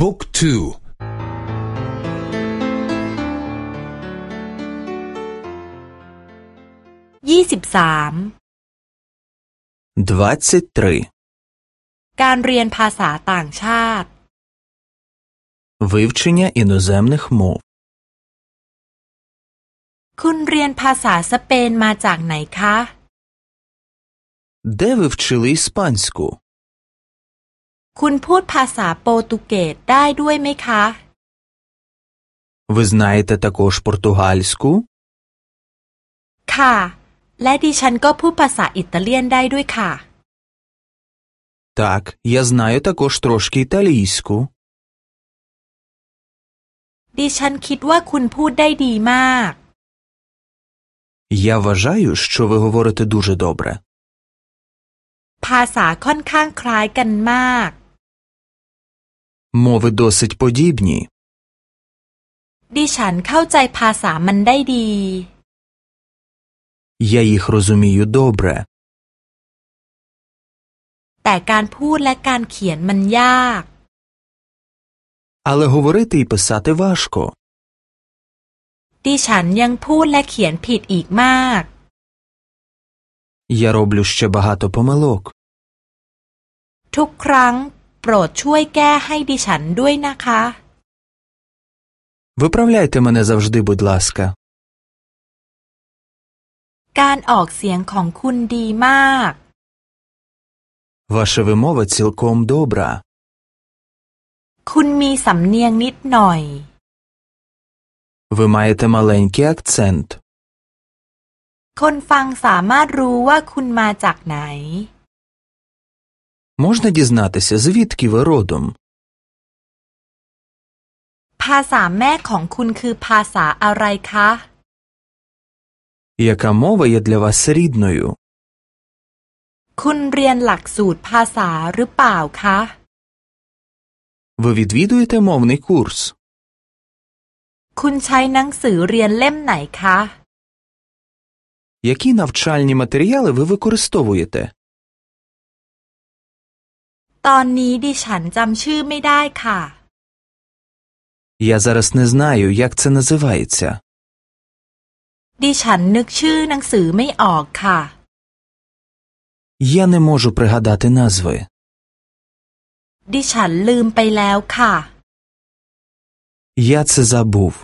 บุ๊กทูยี่สิบสาม 23. การเรียนภาษาต่างชาติ Вивчення іноземних мов. คุณเรียนภาษาสเปนมาจากไหนคะ Де ви вчили іспанську? คุณพูดภาษาโปรตุเกสได้ด้วยไหมคะ Ви знаєте також португальську? ค่ะ และดิฉันก็พูดภาษาอิตาเลียนได้ด้วยค่ะ Так, я знаю також трошки італійську. ดิฉันคิดว่าคุณพูดได้ดีมาก Я вважаю, що ви говорите дуже добре. ภาษาค่อนข้างคล้ายกันมาก Мови досить подібні. ดิฉันเข้าใจภาษามันได้ดี Я їх розумію добре, แต่การพูดและการเขียนมันยาก але говорити і писати важко. ดิฉันยังพูดและเขียนผิดอีกมาก Я роблю ще багато помилок. ทุกครั้ง โปรดช่วยแก้ให้ดิฉันด้วยนะคะ Виправляйте мене завжди, будь ласка. การออกเสียงของคุณดีมาก Ваша вимова цілком добра. คุณมีสำเนียงนิดหน่อย Ви маєте маленький акцент. คนฟังสามารถรู้ว่าคุณมาจากไหน Можна дізнатися, звідки ви родом? ภาษาแม่ของคุณคือภาษาอะไรคะ Яка мова є для вас рідною? คุณเรียนหลักสูตรภาษาหรือเปล่าคะ Ви відвідуєте мовний курс? คุณใช้หนังสือเรียนเล่มไหนคะ Які навчальні матеріали ви використовуєте? ตอนนี้ดิฉันจำชื่อไม่ได้ค่ะ Я зараз не знаю, як це називається. ดิฉันนึกชื่อหนังสือไม่ออกค่ะ Я не можу пригадати назви. ดิฉันลืมไปแล้วค่ะ Я це забув.